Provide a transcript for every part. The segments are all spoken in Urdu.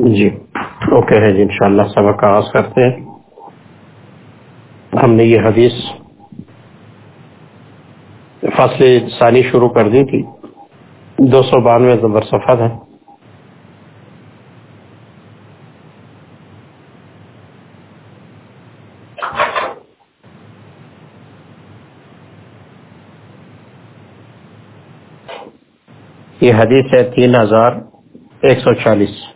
جی۔ اوکے ہے جی انشاءاللہ سبق کا آغاز کرتے ہیں۔ ہم نے یہ حدیث فصل ثانی شروع کر دی تھی۔ دو سو بانوے نمبر صفحہ ہے۔ یہ حدیث ہے تین ہزار ایک سو چالیس۔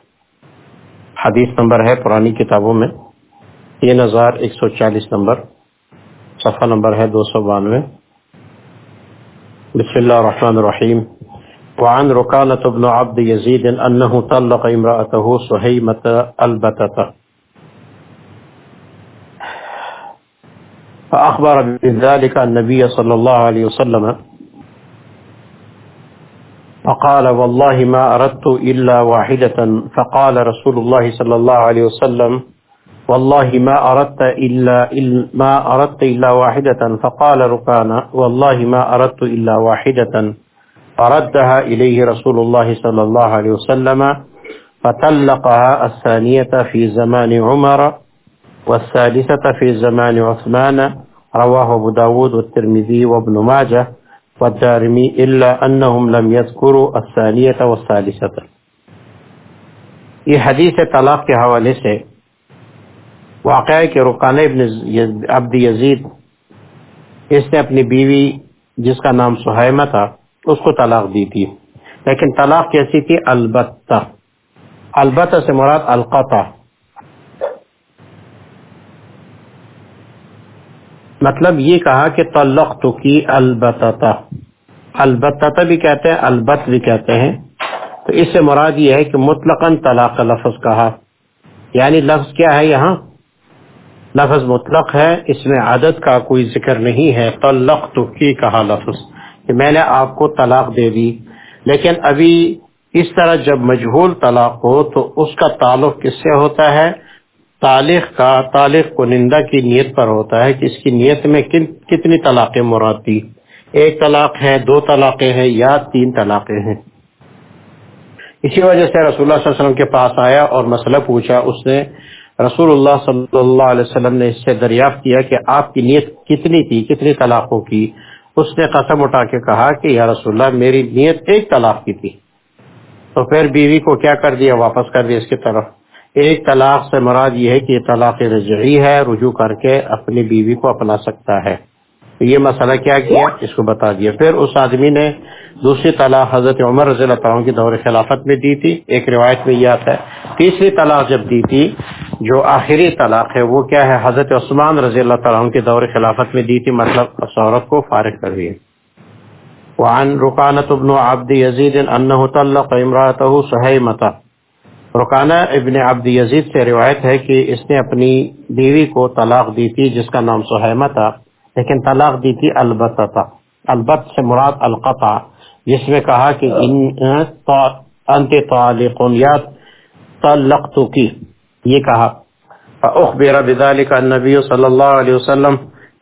حدیث نمبر ہے پرانی کتابوں میں۔ تین ہزار ایک سو چالیس نمبر۔ صفحہ نمبر ہے دو سو بانوے۔ بسم اللہ الرحمن الرحیم۔ وعن رکانة بن عبد يزيد أنه طلق امرأته سهيمة البتة فأخبر بذلك النبي صلى الله عليه وسلم۔ فقال والله ما أردت إلا واحدة. فقال رسول الله صلى الله عليه وسلم والله ما أردت إلا, ما أردت إلا واحدة. فقال ركانا والله ما أردت إلا واحدة. فردها إليه رسول الله صلى الله عليه وسلم فطلقها الثانية في زمان عمر والثالثة في زمان عثمان. رواه أبو داود والترمذي وابن ماجه. والدارمی الا انہم لم يذکروا الثانیت والثالثت یہ حدیث طلاق کے حوالے سے واقعہ کہ رکان ابن عبد یزید، اس نے اپنی بیوی جس کا نام سہیمہ تھا، اس کو طلاق دی تھی۔ لیکن طلاق کیسی تھی؟ البتہ۔ البتہ سے مراد القطع۔ مطلب یہ کہا کہ تلقت کی البتہ البتہ بھی کہتے ہیں، البت بھی کہتے ہیں۔ تو اس سے مراد یہ ہے کہ مطلق طلاق لفظ کہا۔ یعنی لفظ کیا ہے یہاں؟ لفظ مطلق ہے، اس میں عدد کا کوئی ذکر نہیں ہے۔ تلقت کی کہا لفظ، کہ میں نے آپ کو طلاق دے دی۔ لیکن ابھی اس طرح جب مجہول طلاق ہو تو اس کا تعلق کس سے ہوتا ہے؟ طالق کا طالق کو نندا کی نیت پر ہوتا ہے کہ اس کی نیت میں کتنی طلاقیں مراد تھی؟ ایک طلاق ہے، دو طلاقیں ہیں یا تین طلاقیں ہیں؟ اسی وجہ سے رسول اللہ صلی اللہ علیہ وسلم کے پاس آیا اور مسئلہ پوچھا۔ اس نے رسول اللہ صلی اللہ علیہ وسلم نے اس سے دریافت کیا کہ آپ کی نیت کتنی تھی، کتنی طلاقوں کی؟ اس نے قسم اٹھا کے کہا کہ یا رسول اللہ، میری نیت ایک طلاق کی تھی۔ تو پھر بیوی کو کیا کر دیا؟ واپس کر دیا اس کی طرف۔ ایک طلاق سے مراد یہ ہے کہ یہ طلاق رجعی ہے، رجوع کر کے اپنی بیوی کو اپنا سکتا ہے۔ یہ مسئلہ کیا کیا اس کو بتا دیا۔ پھر اس آدمی نے دوسری طلاق حضرت عمر رضی اللہ تعالیٰ کی دور خلافت میں دی تھی۔ ایک روایت میں یہ آتا ہے۔ تیسری طلاق جب دی تھی، جو آخری طلاق ہے، وہ کیا ہے؟ حضرت عثمان رضی اللہ تعالیٰ کی دور خلافت میں دی تھی مطلب اس عورت کو فارغ کر دیے وعن رکانت ابن عبد یزید انه طلق امراته سہیمتا رکانہ ابن عبد یزید سے روایت ہے کہ اس نے اپنی بیوی کو طلاق دی تھی، جس کا نام سہیمہ تھا، لیکن طلاق دی تھی البت تھا۔ البت سے مراد القطع، جس میں کہا کہ انت طالق یا طلقت کی یہ کہا۔ اخبر بذلك النبی صلی اللہ علیہ وسلم،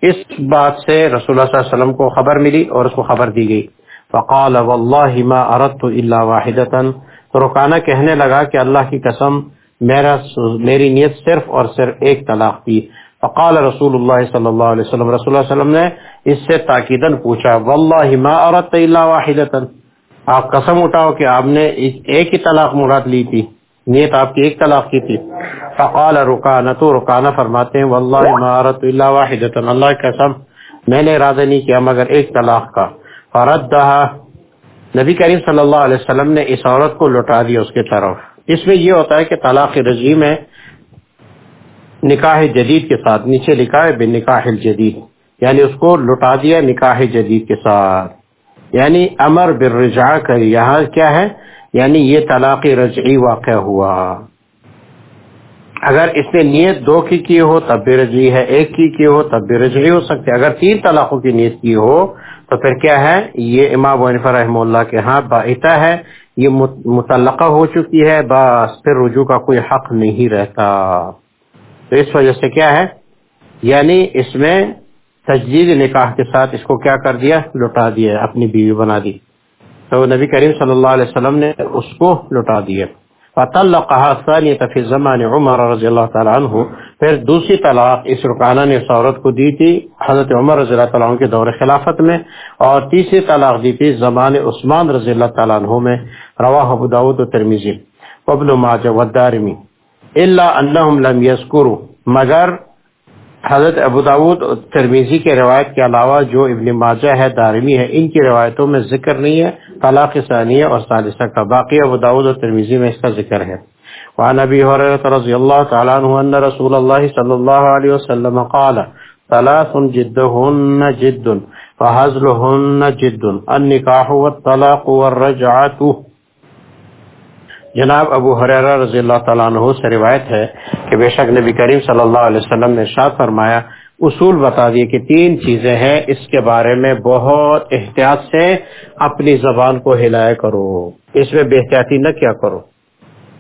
اس بات سے رسول اللہ صلی اللہ علیہ وسلم کو خبر ملی اور اس کو خبر دی گئی۔ فقال والله ما اردت الا واحده تو رکانہ کہنے لگا کہ اللہ کی قسم، میرا میری نیت صرف اور صرف ایک طلاق تھی۔ فقال رسول اللہ صلی اللہ علیہ وسلم، رسول اللہ علیہ وسلم نے اس سے تاکیدن پوچھا، واللہ ما اردت الا واحدتا آپ قسم اٹھاؤ کہ آپ نے ایک ہی طلاق مراد لی تھی۔ نیت آپ کی ایک طلاق کی تھی۔ فقال رکانہ، تو رکانہ فرماتے ہیں، واللہ ما اردت الا واحدتا اللہ کی قسم، میں نے ارادہ نہیں کیا مگر ایک طلاق کا۔ فردها نبی کریم صلی اللہ علیہ وسلم نے اس عورت کو لوٹا دیا اس کی طرف اس میں یہ ہوتا ہے کہ طلاق رضی میں نکاح جدید کے ساتھ، نیچے لکھا ہے بے نکاح جدید یعنی اس کو لوٹا دیا نکاح جدید کے ساتھ۔ یعنی امر برجع کر یہاں کیا ہے؟ یعنی یہ طلاق رجعی واقع ہوا۔ اگر اس نے نیت دو کی کی ہو تب بھی رجعی ہے، ایک کی کی ہو تب بھی رجعی ہو سکتے اگر تین طلاقوں کی نیت کی ہو تو پھر کیا ہے؟ یہ امام ونفا رحم اللہ کے ہاں باعثہ ہے، یہ متعلقہ ہو چکی ہے، بس پھر رجوع کا کوئی حق نہیں رہتا۔ تو اس وجہ سے کیا ہے؟ یعنی اس میں تجدید نکاح کے ساتھ اس کو کیا کر دیا؟ لوٹا دیا، اپنی بیوی بنا دی۔ تو نبی کریم صلی اللہ علیہ وسلم نے اس کو لوٹا دیا۔ فی زمان عمر رضی اللہ تعالیٰ عنہ پھر دوسری طلاق اس رکانہ نے اس عورت کو دی تھی حضرت عمر رضی اللہ تعالیٰ عنہ کے دور خلافت میں اور تیسری طلاق دی تھی زمان عثمان رضی اللہ تعالیٰ عنہ میں، رواہ ابو داود و ترمیزی وابن ماجہ والدارمی الا انہم لم یذکروا، مگر حضرت ابو داود ترمیزی کے روایت کے علاوہ جو ابن ماجہ ہے، دارمی ہے، ان کی روایتوں میں ذکر نہیں ہے۔ طلاق ثانیہ اور ثالثہ کا باقی ابو داود اور ترمیزی میں اس کا ذکر ہے۔ وعن ابي هريره رضي الله تعالى عنه ان رسول الله صلى الله عليه وسلم قال ثلاث جدهن جد فهزلهن جد النكاح والطلاق والرجعه جناب ابو حریرہ رضی اللہ تعالیٰ عنہ سے روایت ہے کہ بے شک نبی کریم صلی اللہ علیہ وسلم نے شاد فرمایا اصول بتا دیے کہ تین چیزیں ہیں، اس کے بارے میں بہت احتیاط سے اپنی زبان کو ہلایا کرو۔ اس میں بے احتیاطی نہ کیا کرو۔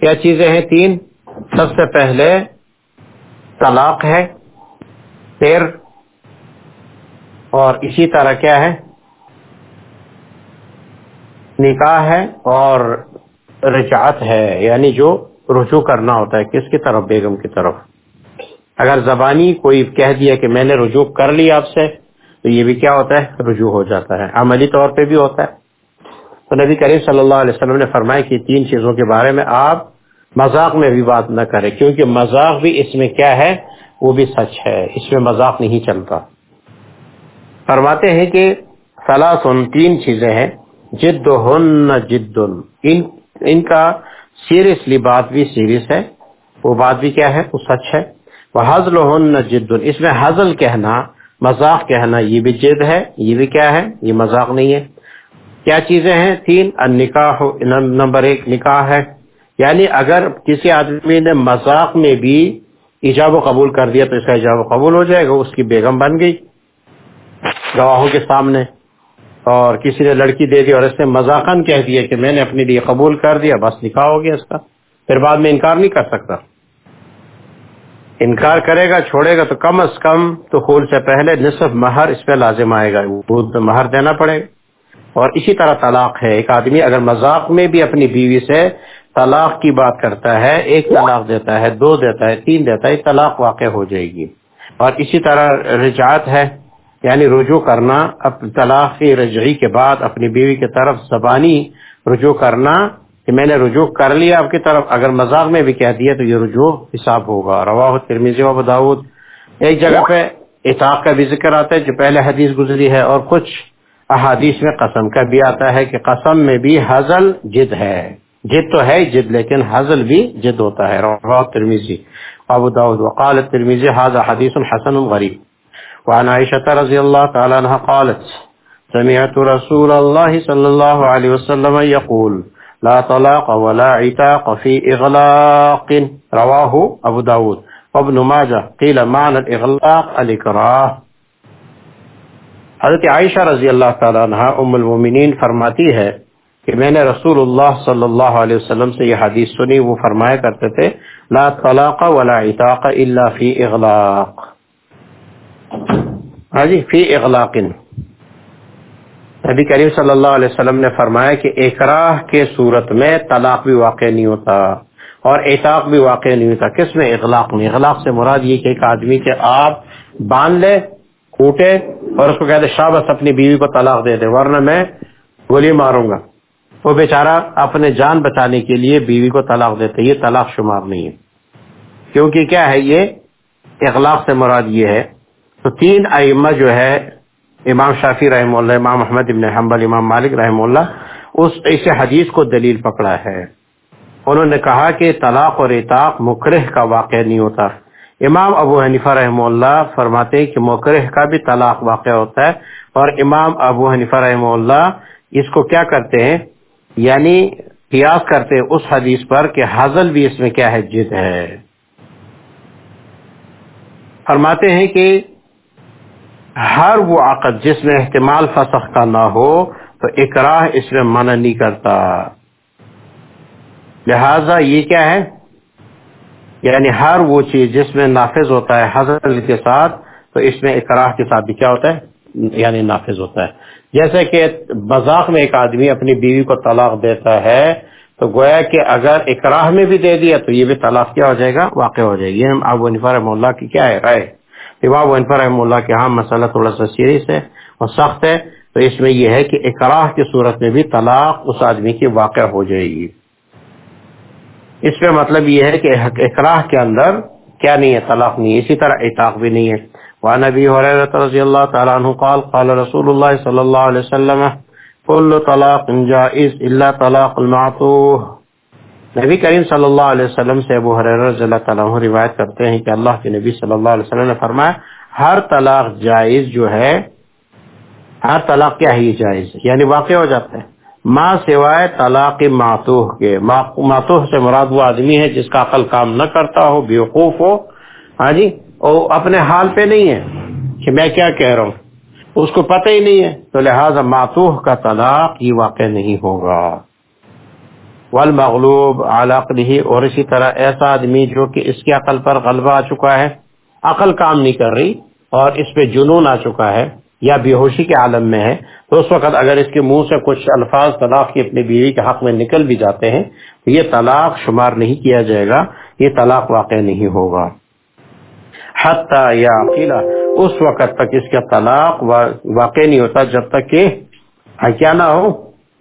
کیا چیزیں ہیں تین؟ سب سے پہلے طلاق ہے، پھر اور اسی طرح کیا ہے؟ نکاح ہے اور رجعت ہے یعنی جو رجوع کرنا ہوتا ہے، کس کی طرف؟ بیگم کی طرف۔ اگر زبانی کوئی کہہ دیا کہ میں نے رجوع کر لی آپ سے، تو یہ بھی کیا ہوتا ہے؟ رجوع ہو جاتا ہے۔ عملی طور پہ بھی ہوتا ہے۔ تو نبی کریم صلی اللہ علیہ وسلم نے فرمایا کہ تین چیزوں کے بارے میں آپ مذاق میں بھی بات نہ کریں، کیونکہ مذاق بھی اس میں کیا ہے؟ وہ بھی سچ ہے۔ اس میں مذاق نہیں چلتا۔ فرماتے ہیں کہ سلاسن تین چیزیں ہیں۔ جد ہن جد ان ان کا سیریسلی بات بھی سیریس ہے۔ وہ بات بھی کیا ہے؟ وہ سچ ہے۔ وہ حضل جد۔ اس میں حضل کہنا، مذاق کہنا، یہ بھی جد ہے، یہ بھی کیا ہے؟ یہ مذاق نہیں ہے۔ کیا چیزیں ہیں؟ تین نکاح نمبر ایک، نکاح ہے۔ یعنی اگر کسی آدمی نے مذاق میں بھی ایجاب و قبول کر دیا تو اس کا ایجاب و قبول ہو جائے گا، اس کی بیگم بن گئی، گواہوں کے سامنے۔ اور کسی نے لڑکی دے دی اور اس نے مذاقن کہہ دیا کہ میں نے اپنے لیے قبول کر دیا، بس نکاح ہو گیا اس کا۔ پھر بعد میں انکار نہیں کر سکتا۔ انکار کرے گا، چھوڑے گا تو کم از کم تو خول سے پہلے نصف مہر اس پہ لازم آئے گا مہر دینا پڑے گا۔ اور اسی طرح طلاق ہے۔ ایک آدمی اگر مذاق میں بھی اپنی بیوی سے طلاق کی بات کرتا ہے، ایک طلاق دیتا ہے، دو دیتا ہے، تین دیتا ہے، طلاق واقع ہو جائے گی۔ اور اسی طرح رجعت ہے یعنی رجوع کرنا طلاق رجعی کے بعد اپنی بیوی کی طرف زبانی رجوع کرنا کہ میں نے رجوع کر لیا آپ کی طرف، اگر مذاق میں بھی کہہ دیا تو یہ رجوع حساب ہوگا۔ روا ترمیزی و داود۔ ایک جگہ پہ اطاق کا بھی ذکر آتا ہے، جو پہلے حدیث گزری ہے اور کچھ احادیث میں قسم کا بھی آتا ہے کہ قسم میں بھی حضل جد ہے۔ جد تو ہے جد، لیکن حضل بھی جد ہوتا ہے۔ روا ترمیزی ابو داود۔ وقال ترمیزی حاضر حدیث حسن غریب. وعن عائشة رضي الله تعالى عنها قالت، سمعت رسول الله صلى الله عليه وسلم يقول لا طلاق ولا عتاق في إغلاق. رواه أبو داود. وابن ماجه قيل معنى الإغلاق الإكراه. حضرت عائشہ رضی اللہ تعالی عنہ ام المومنین فرماتی ہے کہ میں نے رسول اللہ صلی اللہ علیہ وسلم سے یہ حدیث سنی، وہ فرمایا کرتے تھے، لا طلاق ولا عتاق الا فی اغلاق ہاں جی فی اغلاق نبی کریم صلی اللہ علیہ وسلم نے فرمایا کہ اقراہ کے صورت میں طلاق بھی واقع نہیں ہوتا اور اعتاق بھی واقع نہیں ہوتا۔ کس میں؟ اغلاق نہیں اغلاق سے مراد یہ کہ ایک آدمی کے آپ باندھ لے، کوٹے اور اس کو کہتے شابس اپنی بیوی کو طلاق دے دے، ورنہ میں گولی ماروں گا۔ وہ بیچارہ اپنے جان بچانے کے لیے بیوی کو طلاق دیتے یہ طلاق شمار نہیں ہے۔ کیونکہ کیا ہے یہ؟ اغلاق سے مراد یہ ہے۔ تو تین ائمہ جو ہے امام شافی رحم اللہ، امام محمد ابن حنبل، امام مالک رحم اللہ، اس اس حدیث کو دلیل پکڑا ہے۔ انہوں نے کہا کہ طلاق اور اطاق مکرہ کا واقع نہیں ہوتا۔ امام ابو حنیفہ رحم اللہ فرماتے کہ مکرہ کا بھی طلاق واقع ہوتا ہے اور امام ابو حنیفہ رحم اللہ اس کو کیا کرتے ہیں؟ یعنی قیاس کرتے ہیں اس حدیث پر کہ حاضل بھی اس میں کیا ہے؟ جد ہے۔ فرماتے ہیں کہ ہر وہ عقد جس میں احتمال فسخ کا نہ ہو تو اکراہ اس میں منع نہیں کرتا۔ لہذا یہ کیا ہے؟ یعنی ہر وہ چیز جس میں نافذ ہوتا ہے حضرت کے ساتھ، تو اس میں اکراہ کے ساتھ بھی کیا ہوتا ہے؟ یعنی نافذ ہوتا ہے۔ جیسے کہ مذاق میں ایک آدمی اپنی بیوی کو طلاق دیتا ہے، تو گویا کہ اگر اکراہ میں بھی دے دیا تو یہ بھی طلاق کیا ہو جائے گا؟ واقع ہو جائے گی۔ یہ ابو انفا رحم اللہ کی کیا ہے رائے؟ امام انفا رحم اللہ کے ہاں مسئلہ تھوڑا سا سیریس ہے اور سخت ہے، تو اس میں یہ ہے کہ اکراہ کی صورت میں بھی طلاق اس آدمی کی واقع ہو جائے گی۔ اس میں مطلب یہ ہے کہ اکراہ کے اندر کیا نہیں ہے، طلاق نہیں ہے، اسی طرح اطاق بھی نہیں ہے۔ وعن ابي هريره رضي الله تعالى عنه قال قال رسول الله صلى الله عليه وسلم كل طلاق جائز الا طلاق المعطوه نبی کریم صلی اللہ علیہ وسلم سے ابو رضی اللہ تعالیٰ عنہ روایت کرتے ہیں کہ اللہ کے نبی صلی اللہ علیہ وسلم نے فرمایا، ہر طلاق جائز جو ہے، ہر طلاق کیا ہی جائز یعنی واقع ہو جاتا ہے۔ ماں سوائے طلاق ماتوح کے ماتوح سے مراد وہ آدمی ہے جس کا عقل کام نہ کرتا ہو، بیوقوف ہو۔ ہاں جی وہ اپنے حال پہ نہیں ہے کہ میں کیا کہہ رہا ہوں۔ اس کو پتہ ہی نہیں ہے۔ تو لہٰذا ماتوح کا طلاق یہ واقع نہیں ہوگا۔ والمغلوب علاقہ اور اسی طرح ایسا آدمی جو کہ اس کی عقل پر غلبہ آ چکا ہے، عقل کام نہیں کر رہی اور اس پہ جنون آ چکا ہے یا بے ہوشی کے عالم میں ہے، تو اس وقت اگر اس کے منہ سے کچھ الفاظ طلاق کی اپنی بیوی کے حق میں نکل بھی جاتے ہیں، تو یہ طلاق شمار نہیں کیا جائے گا، یہ طلاق واقع نہیں ہوگا۔ حتیٰ یا عقیلہ، اس وقت تک اس کا طلاق واقع نہیں ہوتا جب تک کہ کیا نہ ہو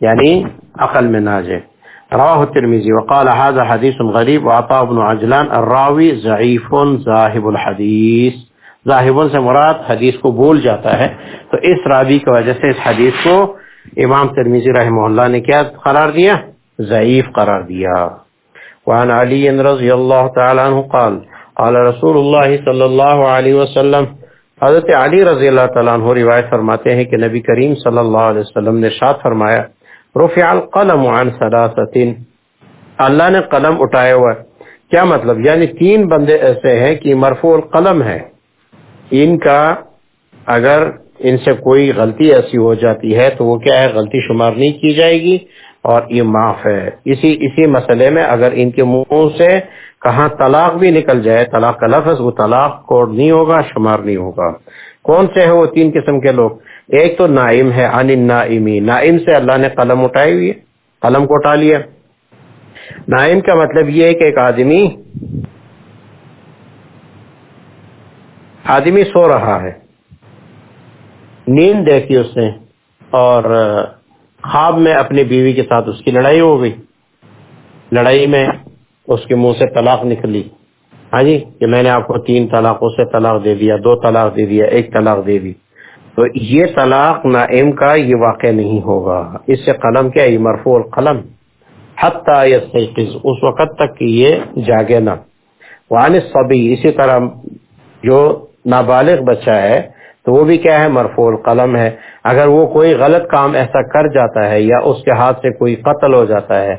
یعنی عقل میں نہ جائے۔ رواه الترمذي وقال هذا حديث غريب وعطاء بن عجلان الراوي ضعيف ذاهب الحديث. ذاهب سے مراد حدیث کو بول جاتا ہے. تو اس راوی کی وجہ سے اس حدیث کو امام ترمیزی رحمہ اللہ نے کیا قرار دیا؟ ضعیف قرار دیا. وعن علی رضی اللہ تعالی عنہ قال قال رسول اللہ صلی اللہ علیہ وسلم، حضرت علی رضی اللہ تعالیٰ عنہ روایت فرماتے ہیں کہ نبی کریم صلی اللہ علیہ وسلم نے شاد فرمایا رفع القلم عن ثلاثت اللہ نے قلم اٹھایا ہوا کیا مطلب؟ یعنی تین بندے ایسے ہیں کہ مرفوع القلم ہے ان کا اگر ان سے کوئی غلطی ایسی ہو جاتی ہے تو وہ کیا ہے؟ غلطی شمار نہیں کی جائے گی اور یہ معاف ہے. اسی اسی مسئلے میں اگر ان کے منہ سے کہاں طلاق بھی نکل جائے، طلاق کا لفظ، وہ طلاق کوڈ نہیں ہوگا، شمار نہیں ہوگا. کون سے ہے وہ تین قسم کے لوگ؟ ایک تو نائم ہے ان نائمی نائم سے اللہ نے قلم اٹھائی ہوئی ہے، قلم کو اٹھا لیا۔ نائم کا مطلب یہ ہے کہ ایک آدمی آدمی سو رہا ہے۔ نیند دیکھی اس نے اور خواب میں اپنی بیوی کے ساتھ اس کی لڑائی ہو گئی۔ لڑائی میں اس کے منہ سے طلاق نکلی۔ ہاں جی کہ میں نے آپ کو تین طلاقوں سے طلاق دے دیا، دو طلاق دے دیا، ایک طلاق دے دی۔ تو یہ طلاق نائم کا یہ واقع نہیں ہوگا۔ اس سے قلم کیا یہ مرفوع قلم حتی اس وقت تک کہ یہ جاگے نہ۔ وعن صبی اسی طرح جو نابالغ بچہ ہے، تو وہ بھی کیا ہے؟ مرفوع قلم ہے۔ اگر وہ کوئی غلط کام ایسا کر جاتا ہے یا اس کے ہاتھ سے کوئی قتل ہو جاتا ہے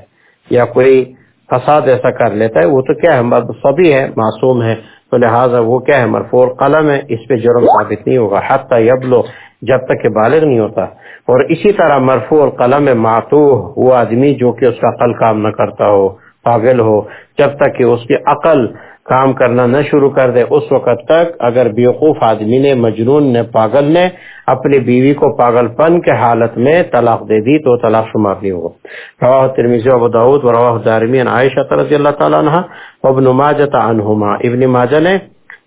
یا کوئی فساد ایسا کر لیتا ہے، وہ تو کیا ہے سبھی ہے معصوم ہے تو لہٰذا وہ کیا ہے، مرفوع قلم ہے، اس پہ جرم ثابت نہیں ہوگا، حتیٰ یبلو جب تک کہ بالغ نہیں ہوتا۔ اور اسی طرح مرفوع قلم ماتو وہ آدمی جو کہ اس کا عقل کام نہ کرتا ہو، پاگل ہو، جب تک کہ اس کی عقل کام کرنا نہ شروع کر دے، اس وقت تک اگر بیوقوف آدمی نے، مجنون نے، پاگل نے اپنی بیوی کو پاگل پن کے حالت میں طلاق دے دی تو طلاق شمار نہیں ہوگا۔ رواہ ترمیزی ابو داود و رواہ دارمی عائشہ رضی اللہ تعالیٰ عنہ ابن ماجہ عنہما۔ ابن ماجہ نے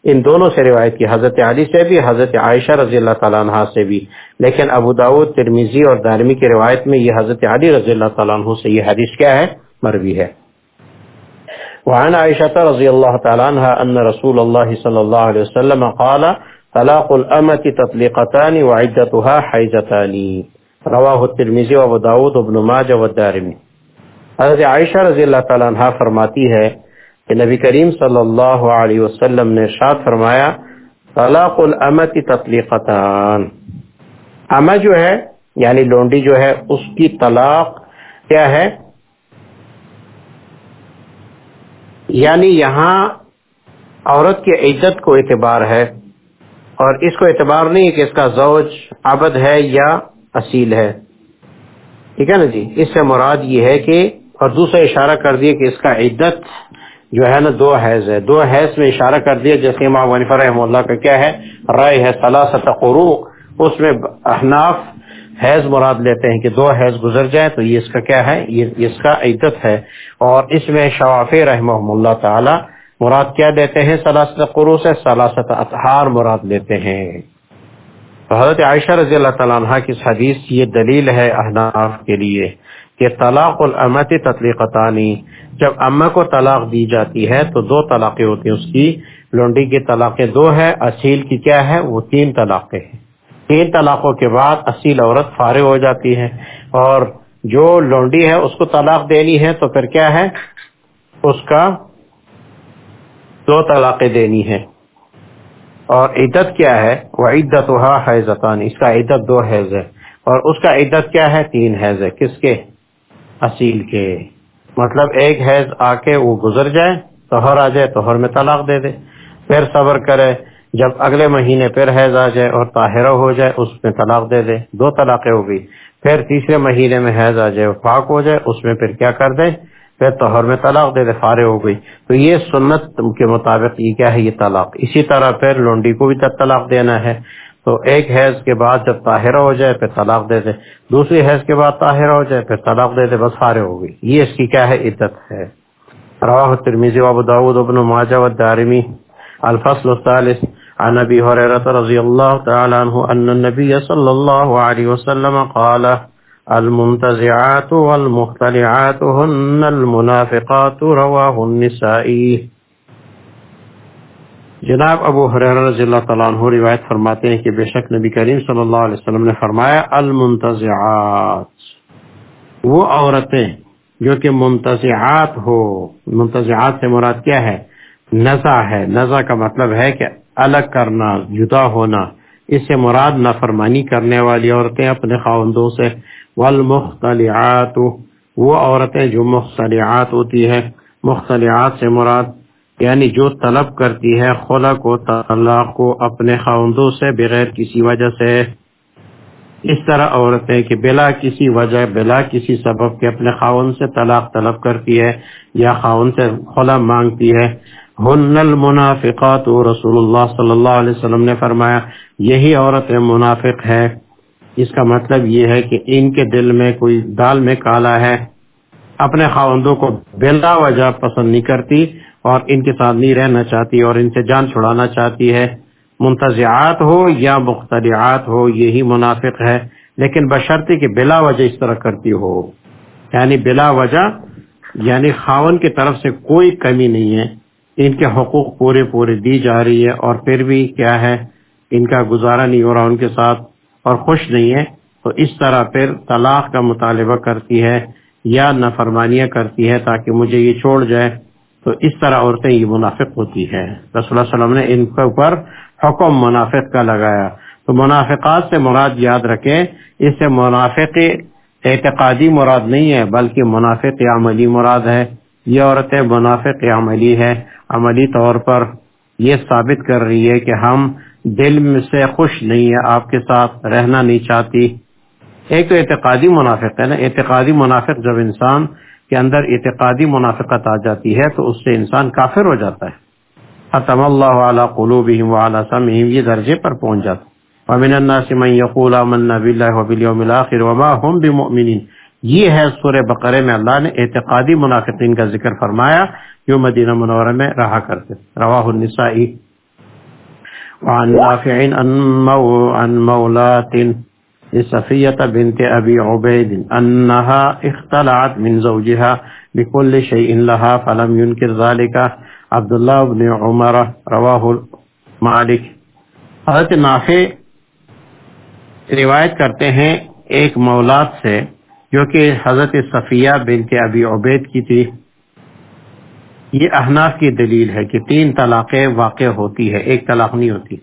ان دونوں سے روایت کی، حضرت علی سے بھی، حضرت عائشہ رضی اللہ تعالیٰ عنہ سے بھی۔ لیکن ابو داود ترمیزی اور دارمی کی روایت میں یہ حضرت علی رضی اللہ تعالیٰ عنہ سے یہ حدیث کیا ہے، مروی ہے۔ وعن عائشة رضي الله تعالى عنها أن رسول الله صلى الله عليه وسلم قال طلاق الأمة تطليقتان وعدتها حيزتان. رواه الترمذي وابو داود وابن ماجه والدارمي. حضرت عائشہ رضی اللہ تعالیٰ عنہ فرماتی ہے کہ نبی کریم صلی اللہ علیہ وسلم نے شاد فرمایا، طلاق الامت تطلیقتان اما جو ہے یعنی لونڈی جو ہے، اس کی طلاق کیا ہے؟ یعنی یہاں عورت کی عزت کو اعتبار ہے اور اس کو اعتبار نہیں کہ اس کا زوج عبد ہے یا اصیل ہے۔ ٹھیک ہے نا جی؟ اس سے مراد یہ ہے کہ اور دوسرا اشارہ کر دیا کہ اس کا عدت جو ہے نا دو حیض ہے۔ دو حیض میں اشارہ کر دیا، جیسے امام ونیفا رحم اللہ کا کیا ہے، رائے ہے سلاست قروق، اس میں احناف حیض مراد لیتے ہیں کہ دو حیض گزر جائے تو یہ اس کا کیا ہے؟ یہ اس کا عدت ہے۔ اور اس میں شواف رحمہ اللہ تعالی مراد کیا دیتے ہیں؟ سلاست قرو سے سلاست اطہار مراد لیتے ہیں۔ حضرت عائشہ رضی اللہ تعالیٰ عنہ کی حدیث یہ دلیل ہے احناف کے لیے کہ طلاق الامت تطلیقتانی، جب اما کو طلاق دی جاتی ہے تو دو طلاقیں ہوتی ہیں۔ اس کی لونڈی کی طلاقیں دو ہے اصیل کی کیا ہے وہ تین طلاقیں ہیں۔ تین طلاقوں کے بعد اصیل عورت فارغ ہو جاتی ہے اور جو لونڈی ہے اس کو طلاق دینی ہے تو پھر کیا ہے؟ اس کا دو طلاقیں دینی ہے اور عدت کیا ہے؟ وہ عدت حیضتان، اس کا عدت دو حیض ہے۔ اور اس کا عدت کیا ہے؟ تین حیض ہے۔ کس کے؟ اصیل کے۔ مطلب ایک حیض آ کے وہ گزر جائے توہر آ جائے توہر میں طلاق دے دے۔ پھر صبر کرے۔ جب اگلے مہینے پھر حیض آ جائے اور طاہرہ ہو جائے، اس میں طلاق دے دے، دو طلاقیں ہو گئی۔ پھر تیسرے مہینے میں حیض آ جائے پاک ہو جائے، اس میں پھر کیا کر دے پھر توہر میں طلاق دے دے، فارغ ہو گئی۔ تو یہ سنت کے مطابق یہ کیا ہے؟ یہ طلاق۔ اسی طرح پھر لونڈی کو بھی طلاق دینا ہے۔ تو ایک حیض کے بعد جب طاہرہ ہو جائے، پھر طلاق دے دے دوسری حیض کے بعد طاہرہ ہو جائے، پھر طلاق دے دے بس فارغ ہو گئی۔ یہ اس کی کیا ہے؟ عدت ہے۔ رواہ ترمیزی وابو داود ابن ماجہ والدارمی الفصل الثالث۔ عن ابي هريره رضي الله تعالى عنه ان النبي صلى الله عليه وسلم قال، المنتزعات والمختلعات هن المنافقات، رواه النسائي جناب ابو حریر رضی اللہ تعالیٰ عنہ روایت فرماتے ہیں کہ بے شک نبی کریم صلی اللہ علیہ وسلم نے فرمایا، المنتزعات. وہ عورتیں جو کہ منتزعات ہو، منتزعات سے مراد کیا ہے؟ نزا ہے. نزا کا مطلب ہے کہ الگ کرنا، جدا ہونا، اس سے مراد نافرمانی کرنے والی عورتیں اپنے خاوندوں سے، والمختلعات، وہ عورتیں جو مختلعات ہوتی ہے مختلعات سے مراد یعنی جو طلب کرتی ہے خلا کو طلاق کو اپنے خاوندوں سے بغیر کسی وجہ سے۔ اس طرح عورتیں کہ بلا کسی وجہ، بلا کسی سبب کے اپنے خاون سے طلاق طلب کرتی ہے یا خاون سے خلا مانگتی ہے۔ ہن المنافقات رسول اللہ صلی اللہ علیہ وسلم نے فرمایا، یہی عورت منافق ہے۔ اس کا مطلب یہ ہے کہ ان کے دل میں کوئی دال میں کالا ہے، اپنے خاوندوں کو بلا وجہ پسند نہیں کرتی اور ان کے ساتھ نہیں رہنا چاہتی اور ان سے جان چھڑانا چاہتی ہے۔ منتظعات ہو یا مختلعات ہو، یہی منافق ہے، لیکن بشرطی کہ بلا وجہ اس طرح کرتی ہو۔ یعنی بلا وجہ یعنی خاون کی طرف سے کوئی کمی نہیں ہے۔ ان کے حقوق پورے پورے دی جا رہی ہے اور پھر بھی کیا ہے؟ ان کا گزارا نہیں ہو رہا، ان کے ساتھ اور خوش نہیں ہے۔ تو اس طرح پھر طلاق کا مطالبہ کرتی ہے یا نافرمانیاں کرتی ہے تاکہ مجھے یہ چھوڑ جائے۔ تو اس طرح عورتیں یہ منافق ہوتی ہے رسول اللہ علیہ وسلم نے ان کے اوپر حکم منافق کا لگایا۔ تو منافقات سے مراد یاد رکھیں، اس سے منافق اعتقادی مراد نہیں ہے، بلکہ منافق عملی مراد ہے۔ یہ عورتیں منافق عملی ہے عملی طور پر یہ ثابت کر رہی ہے کہ ہم دل میں سے خوش نہیں ہے آپ کے ساتھ رہنا نہیں چاہتی۔ ایک تو اعتقادی منافق ہے نا۔ اعتقادی منافق جب انسان کے اندر اعتقادی منافقت آ جاتی ہے تو اس سے انسان کافر ہو جاتا ہے۔ ختم اللہ علیہ قلوبہم وعلی سمعہم، یہ درجے پر پہنچ جاتا ومن الناس من يقول آمنا بالله وباليوم الاخر وما هم بمؤمنين یہ ہے سورہ بقرے میں اللہ نے اعتقادی منافقین کا ذکر فرمایا جو مدینہ منورہ میں رہا کرتے رواہ النسائی۔ وعن نافع عن مولات صفیة بنت ابی عبید انها اختلعت من زوجها بكل شيء لها فلم ينكر ذلك عبداللہ بن عمر رواہ مالک۔ حضرت نافع روایت کرتے ہیں ایک مولاد سے جو کہ حضرت صفیہ بنت ابی عبید کی تھی۔ یہ احناف کی دلیل ہے کہ تین طلاقیں واقع ہوتی ہے ایک طلاق نہیں ہوتی۔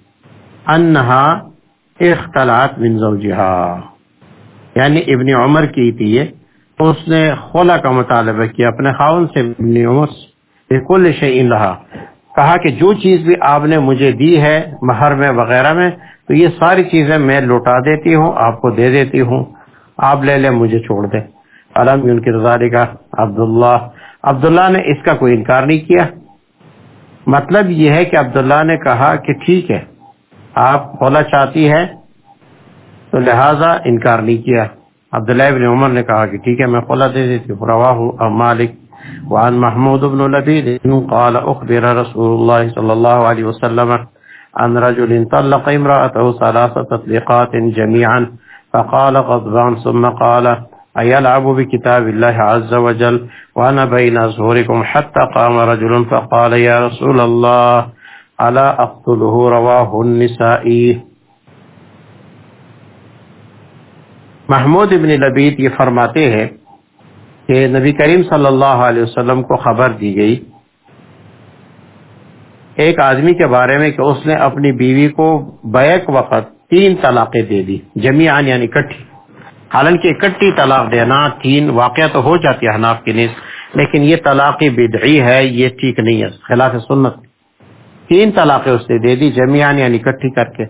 انہا اختلاط من زوجہا۔ یعنی ابن عمر کی تھی اس نے خلا کا مطالبہ کیا، اپنے خاون سے ابن عمر سے۔ کل شعین رہا کہا کہ جو چیز بھی آپ نے مجھے دی ہے، مہر میں وغیرہ میں، تو یہ ساری چیزیں میں لوٹا دیتی ہوں، آپ کو دے دیتی ہوں۔ آپ لے لیں، مجھے چھوڑ دیں۔ علم ان کی رضا کا عبداللہ۔ عبداللہ نے اس کا کوئی انکار نہیں کیا۔ مطلب یہ ہے کہ عبداللہ نے کہا کہ ٹھیک ہے، آپ کھولا چاہتی ہے تو لہذا انکار نہیں کیا۔ عبداللہ بن عمر نے کہا کہ ٹھیک ہے، میں خلا دے دیتی ہوں۔ رواہ مالک وعن محمود بن لبید قال اخبر رسول اللہ صلی اللہ علیہ وسلم عن رجل طلق امرأته ثلاثة تطليقات جميعا۔ فقال غضبان ثم قال، أيلعب بكتاب الله عز وجل وأنا بين أزهركم حتى قام رجل فقال، يا رسول الله، ألا أقتله؟ رواه النسائي. محمود ابن لبید یہ فرماتے ہیں کہ نبی کریم صلی اللہ علیہ وسلم کو خبر دی گئی ایک آدمی کے بارے میں کہ اس نے اپنی بیوی کو بیک وقت تین طلاقیں دے دی جمیان یعنی کٹھی حالانکہ اکٹھی طلاق دینا تین واقعہ تو ہو جاتی ہے حناف کی نیز، لیکن یہ طلاق بدعی ہے، یہ ٹھیک نہیں ہے، خلاف سنت۔ تین طلاقیں اس نے دے دی جمیان یعنی اکٹھی کر کے۔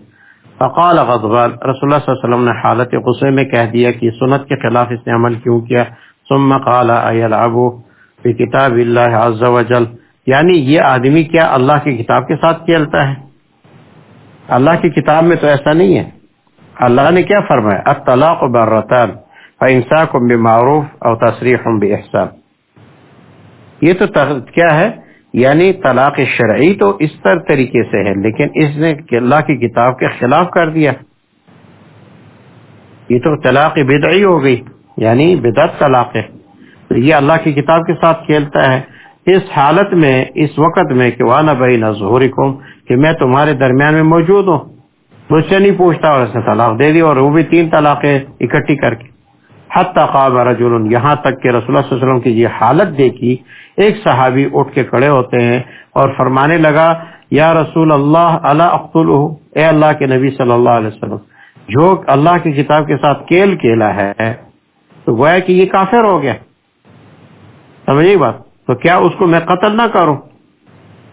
فقال غضبان، رسول اللہ صلی اللہ علیہ وسلم نے حالت غصے میں کہہ دیا کہ سنت کے خلاف اس نے عمل کیوں کیا؟ ثم قال ایلعبو بکتاب اللہ عز و جل یعنی یہ آدمی کیا اللہ کی کتاب کے ساتھ کھیلتا ہے؟ اللہ کی کتاب میں تو ایسا نہیں ہے۔ اللہ نے کیا فرمایا؟ الطلاق برتان فانساکم بمعروف او تصریح باحسان یہ تو کیا ہے؟ یعنی طلاق شرعی تو اس طر طریقے سے ہے، لیکن اس نے اللہ کی کتاب کے خلاف کر دیا۔ یہ تو طلاق بدعی ہو گئی یعنی بدعت طلاق ہے۔ تو یہ اللہ کی کتاب کے ساتھ کھیلتا ہے۔ اس حالت میں، اس وقت میں کہ وانا بھائی نظہوری کہ میں تمہارے درمیان میں موجود ہوں۔ مجھ سے نہیں پوچھتا اور اس نے طلاق دے دی اور وہ بھی تین طلاقیں اکٹھی کر کے۔ حتی قاب رجل یہاں تک کہ رسول اللہ صلی اللہ علیہ وسلم کی یہ حالت دیکھی، ایک صحابی اٹھ کے کھڑے ہوتے ہیں اور فرمانے لگا، یا رسول اللہ اللہ اختل اے اللہ کے نبی صلی اللہ علیہ وسلم، جو اللہ کی کتاب کے ساتھ کیل کیلا ہے، تو گویا کہ یہ کافر ہو گیا۔ سمجھے بات؟ تو کیا اس کو میں قتل نہ کروں؟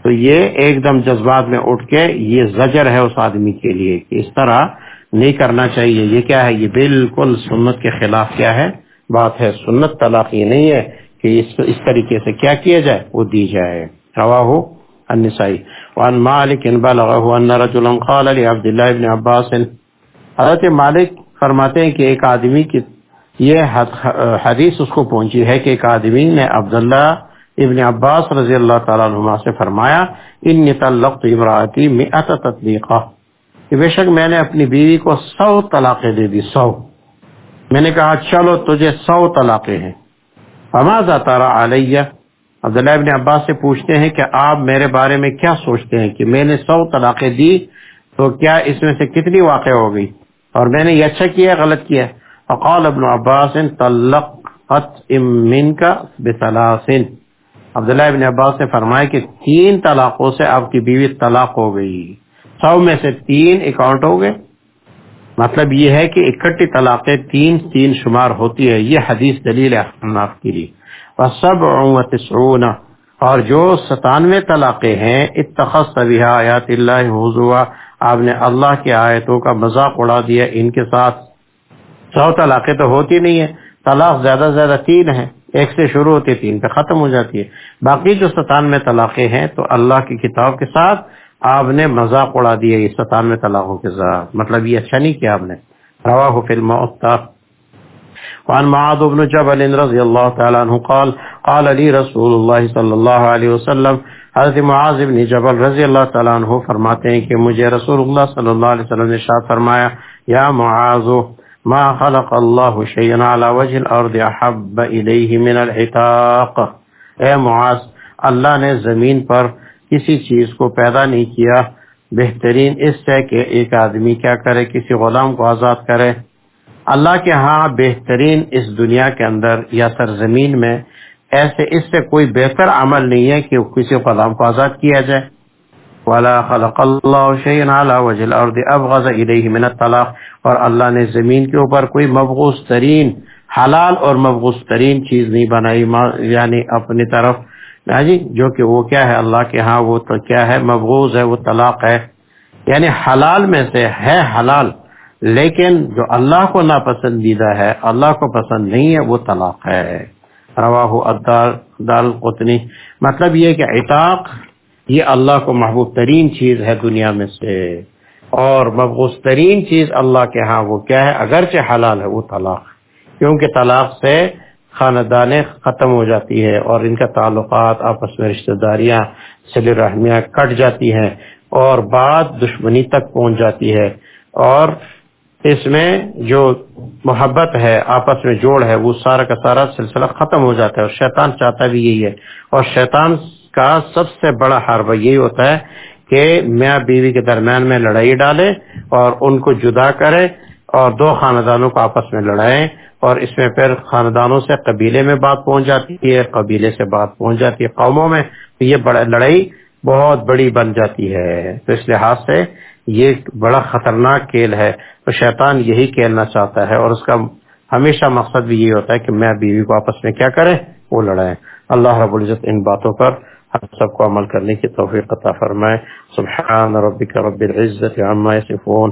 تو یہ ایک دم جذبات میں اٹھ کے یہ زجر ہے اس آدمی کے لیے کہ اس طرح نہیں کرنا چاہیے۔ یہ کیا ہے؟ یہ بالکل سنت کے خلاف کیا ہے؟ بات ہے، سنت طلاق یہ نہیں ہے کہ اس اس طریقے سے کیا کیا جائے، وہ دی جائے۔ روا ہو النسائی۔ وان مالک ان بلغه ان رجلا قال لعبد الله ابن عباس۔ حضرت مالک فرماتے ہیں کہ ایک آدمی کی یہ حدیث اس کو پہنچی ہے کہ ایک آدمی نے عبداللہ ابن عباس رضی اللہ تعالیٰ عنہ سے فرمایا ان طلقت امراتی مئت تطلیقہ. کہ بے شک میں نے اپنی بیوی کو سو طلاقیں دے دی، سو۔ میں نے کہا، چلو تجھے سو طلاقیں ہیں۔ فماذا تارا علیہ؟ عبداللہ ابن عباس سے پوچھتے ہیں کہ آپ میرے بارے میں کیا سوچتے ہیں کہ میں نے سو طلاقیں دی تو کیا اس میں سے کتنی واقع ہو گئی؟ اور میں نے یہ اچھا کیا، غلط کیا؟ فقال ابن عباس، طلقت امن کا بثلاثن۔ عبداللہ ابن عباس نے فرمایا کہ تین طلاقوں سے آپ کی بیوی طلاق ہو گئی۔ سو میں سے تین اکاؤنٹ ہو گئے۔ مطلب یہ ہے کہ اکٹھی طلاقیں تین تین شمار ہوتی ہے یہ حدیث دلیل احناف کے لیے سب اور جو ستانوے طلاقیں ہیں اتخذ بها آیات اللہ حضوا آپ نے اللہ کی آیتوں کا مذاق اڑا دیا۔ ان کے ساتھ سو طلاقیں تو ہوتی نہیں ہے طلاق زیادہ سے زیادہ تین ہے ایک سے شروع ہوتی ہے، تین پہ ختم ہو جاتی ہے۔ باقی جو ستانوے طلاقیں ہیں تو اللہ کی کتاب کے ساتھ آپ نے مذاق اڑا دیا یہ ستانوے طلاقوں کے ساتھ۔ مطلب یہ اچھا نہیں کیا آپ نے۔ رواہ فی الموت۔ وعن معاذ بن جبل رضی اللہ تعالی عنہ قال قال لی رسول اللہ صلی اللہ علیہ وسلم، حضرت معاذ بن جبل رضی اللہ تعالی عنہ فرماتے ہیں کہ مجھے رسول اللہ صلی اللہ علیہ وسلم نے شاہ فرمایا، یا معاذ، ما خلق اللہ شیئن على وجه الارض احب الیہ من العتاق۔ اے معاذ، اللہ نے زمین پر کسی چیز کو پیدا نہیں کیا۔ بہترین اس سے کہ ایک آدمی کیا کرے، کسی غلام کو آزاد کرے۔ اللہ کے ہاں بہترین اس دنیا کے اندر یا سرزمین میں ایسے اس سے کوئی بہتر عمل نہیں ہے کہ کسی غلام کو آزاد کیا جائے۔ والا خلق اللہ وجل اور ابغض الیہ من الطلاق۔ اور اللہ نے زمین کے اوپر کوئی مبغوث ترین حلال اور مبغوث ترین چیز نہیں بنائی یعنی اپنی طرف۔ ہاں جی جو کہ وہ کیا ہے؟ اللہ کے ہاں وہ تو کیا ہے؟ مبغوض ہے، وہ طلاق ہے۔ یعنی حلال میں سے ہے حلال، لیکن جو اللہ کو ناپسندیدہ ہے، اللہ کو پسند نہیں ہے، وہ طلاق ہے۔ روا دال قطنی۔ مطلب یہ کہ اطاق یہ اللہ کو محبوب ترین چیز ہے دنیا میں سے۔ اور مبغوث ترین چیز اللہ کے ہاں وہ کیا ہے؟ اگرچہ حلال ہے، وہ طلاق۔ کیونکہ طلاق سے خاندانیں ختم ہو جاتی ہے اور ان کا تعلقات آپس میں رشتہ داریاں سل رحمیاں کٹ جاتی ہیں اور بات دشمنی تک پہنچ جاتی ہے اور اس میں جو محبت ہے، آپس میں جوڑ ہے، وہ سارا کا سارا سلسلہ ختم ہو جاتا ہے اور شیطان چاہتا بھی یہی ہے۔ اور شیطان کا سب سے بڑا حربہ یہی ہوتا ہے کہ میاں بیوی کے درمیان میں لڑائی ڈالے اور ان کو جدا کرے اور دو خاندانوں کو آپس میں لڑائیں اور اس میں پھر خاندانوں سے قبیلے میں بات پہنچ جاتی ہے، قبیلے سے بات پہنچ جاتی ہے قوموں میں یہ بڑا لڑائی بہت بڑی بن جاتی ہے۔ تو اس لحاظ سے یہ بڑا خطرناک کھیل ہے۔ تو شیطان یہی کھیلنا چاہتا ہے اور اس کا ہمیشہ مقصد بھی یہی ہوتا ہے کہ میں بیوی کو آپس میں کیا کریں، وہ لڑائیں۔ اللہ رب العزت ان باتوں پر ہم سب کو عمل کرنے کی توفیق عطا فرمائے۔ سبحان ربک رب العزت عما یصفون۔